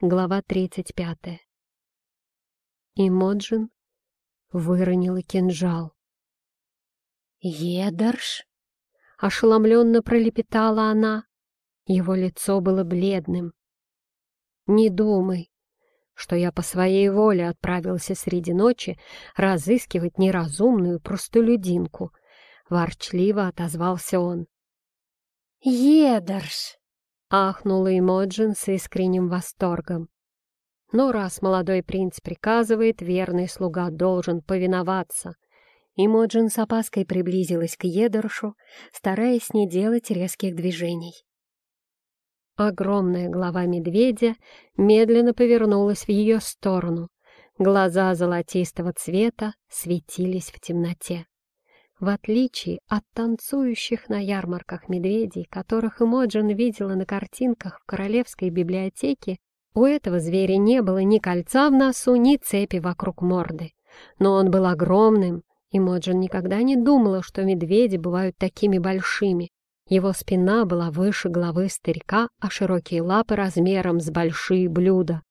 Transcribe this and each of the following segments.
Глава 35. Имоджин выронила кинжал. «Едарш?» — ошеломленно пролепетала она. Его лицо было бледным. «Не думай, что я по своей воле отправился среди ночи разыскивать неразумную простолюдинку», — ворчливо отозвался он. «Едарш!» — ахнула Эмоджин с искренним восторгом. Но раз молодой принц приказывает, верный слуга должен повиноваться. Имоджин с опаской приблизилась к Едершу, стараясь не делать резких движений. Огромная голова медведя медленно повернулась в ее сторону. Глаза золотистого цвета светились в темноте. В отличие от танцующих на ярмарках медведей, которых Эмоджин видела на картинках в Королевской библиотеке, у этого зверя не было ни кольца в носу, ни цепи вокруг морды. Но он был огромным, и Моджин никогда не думала, что медведи бывают такими большими. Его спина была выше головы старика, а широкие лапы размером с большие блюда.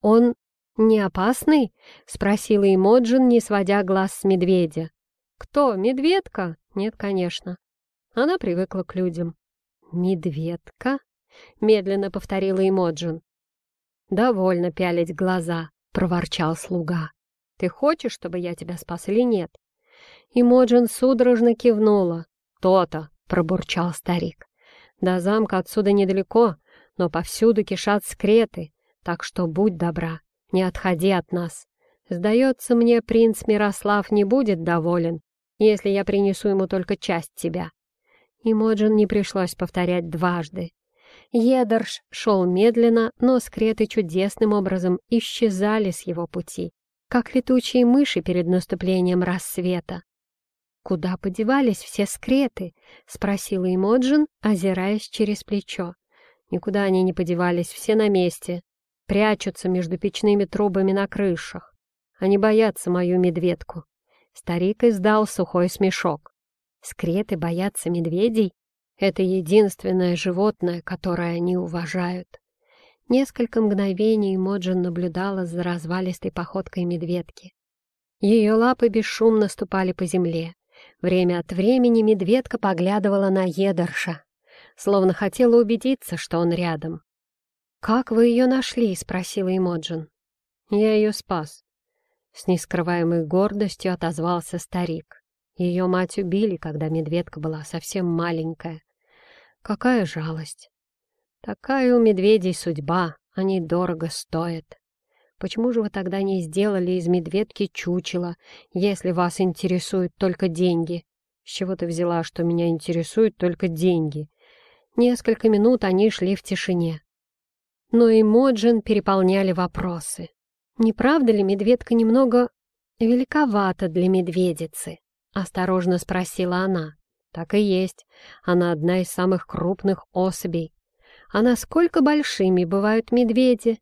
«Он не опасный?» — спросила Эмоджин, не сводя глаз с медведя. «Кто, медведка?» «Нет, конечно». Она привыкла к людям. «Медведка?» — медленно повторила Эмоджин. «Довольно пялить глаза», — проворчал слуга. «Ты хочешь, чтобы я тебя спас или нет?» Эмоджин судорожно кивнула. «То-то», — пробурчал старик. «До замка отсюда недалеко, но повсюду кишат скреты, так что будь добра, не отходи от нас. Сдается мне, принц Мирослав не будет доволен, если я принесу ему только часть тебя». И Моджин не пришлось повторять дважды. Едорш шел медленно, но скреты чудесным образом исчезали с его пути, как летучие мыши перед наступлением рассвета. «Куда подевались все скреты?» — спросила Эмоджин, озираясь через плечо. «Никуда они не подевались, все на месте. Прячутся между печными трубами на крышах. Они боятся мою медведку. Старик издал сухой смешок. Скреты боятся медведей? Это единственное животное, которое они уважают. Несколько мгновений Моджин наблюдала за развалистой походкой медведки. Ее лапы бесшумно ступали по земле. Время от времени медведка поглядывала на Едорша, словно хотела убедиться, что он рядом. «Как вы ее нашли?» — спросила Эмоджин. «Я ее спас. С нескрываемой гордостью отозвался старик. Ее мать убили, когда медведка была совсем маленькая. Какая жалость! Такая у медведей судьба, они дорого стоят. Почему же вы тогда не сделали из медведки чучело, если вас интересуют только деньги? С чего ты взяла, что меня интересуют только деньги? Несколько минут они шли в тишине. Но и Моджин переполняли вопросы. «Не правда ли медведка немного великовата для медведицы?» — осторожно спросила она. «Так и есть. Она одна из самых крупных особей. А насколько большими бывают медведи?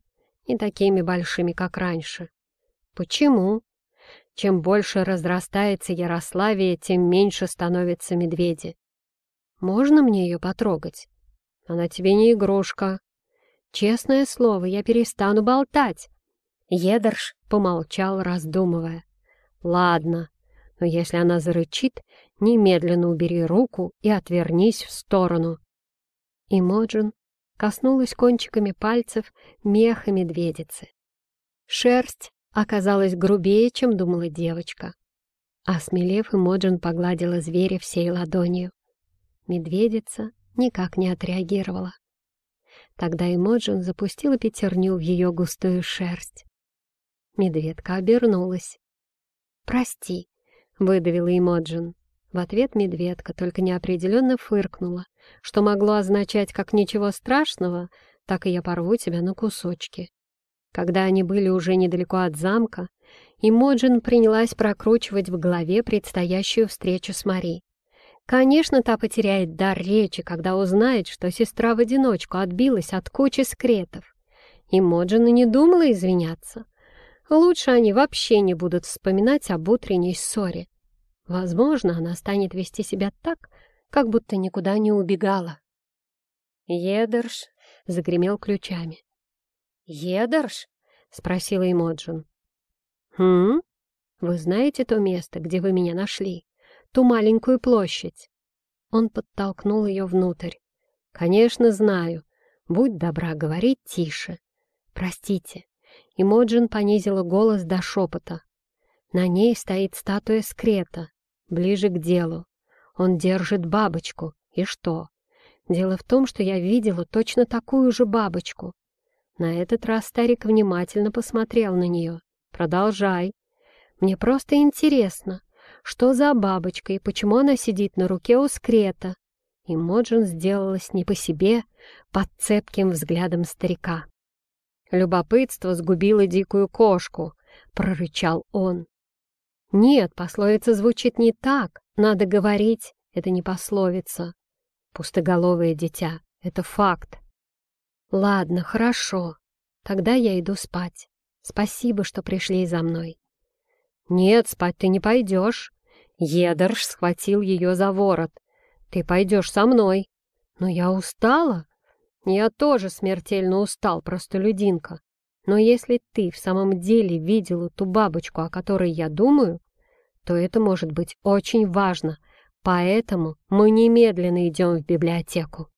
Не такими большими, как раньше. Почему? Чем больше разрастается Ярославия, тем меньше становятся медведи. Можно мне ее потрогать? Она тебе не игрушка. Честное слово, я перестану болтать. Едерш помолчал, раздумывая. «Ладно, но если она зарычит, немедленно убери руку и отвернись в сторону». Имоджин коснулась кончиками пальцев меха медведицы. Шерсть оказалась грубее, чем думала девочка. Осмелев, Имоджин погладила зверя всей ладонью. Медведица никак не отреагировала. Тогда Имоджин запустила пятерню в ее густую шерсть. Медведка обернулась. «Прости», — выдавила Эмоджин. В ответ медведка только неопределенно фыркнула, что могло означать как ничего страшного, так и я порву тебя на кусочки. Когда они были уже недалеко от замка, Имоджин принялась прокручивать в голове предстоящую встречу с Мари. Конечно, та потеряет дар речи, когда узнает, что сестра в одиночку отбилась от кучи скретов. Имоджин и не думала извиняться — Лучше они вообще не будут вспоминать об утренней ссоре. Возможно, она станет вести себя так, как будто никуда не убегала. Едерш загремел ключами. «Едорш?» — спросила Эмоджин. «Хм? Вы знаете то место, где вы меня нашли? Ту маленькую площадь?» Он подтолкнул ее внутрь. «Конечно, знаю. Будь добра, говорить тише. Простите». Эмоджин понизила голос до шепота. На ней стоит статуя скрета, ближе к делу. Он держит бабочку. И что? Дело в том, что я видела точно такую же бабочку. На этот раз старик внимательно посмотрел на нее. «Продолжай. Мне просто интересно, что за бабочка и почему она сидит на руке у скрета?» И Моджин сделалась не по себе под цепким взглядом старика. «Любопытство сгубило дикую кошку», — прорычал он. «Нет, пословица звучит не так. Надо говорить, это не пословица. Пустоголовое дитя — это факт. Ладно, хорошо. Тогда я иду спать. Спасибо, что пришли за мной. Нет, спать ты не пойдешь. Едорж схватил ее за ворот. Ты пойдешь со мной. Но я устала. Я тоже смертельно устал, простолюдинка. Но если ты в самом деле видела ту бабочку, о которой я думаю, то это может быть очень важно, поэтому мы немедленно идем в библиотеку.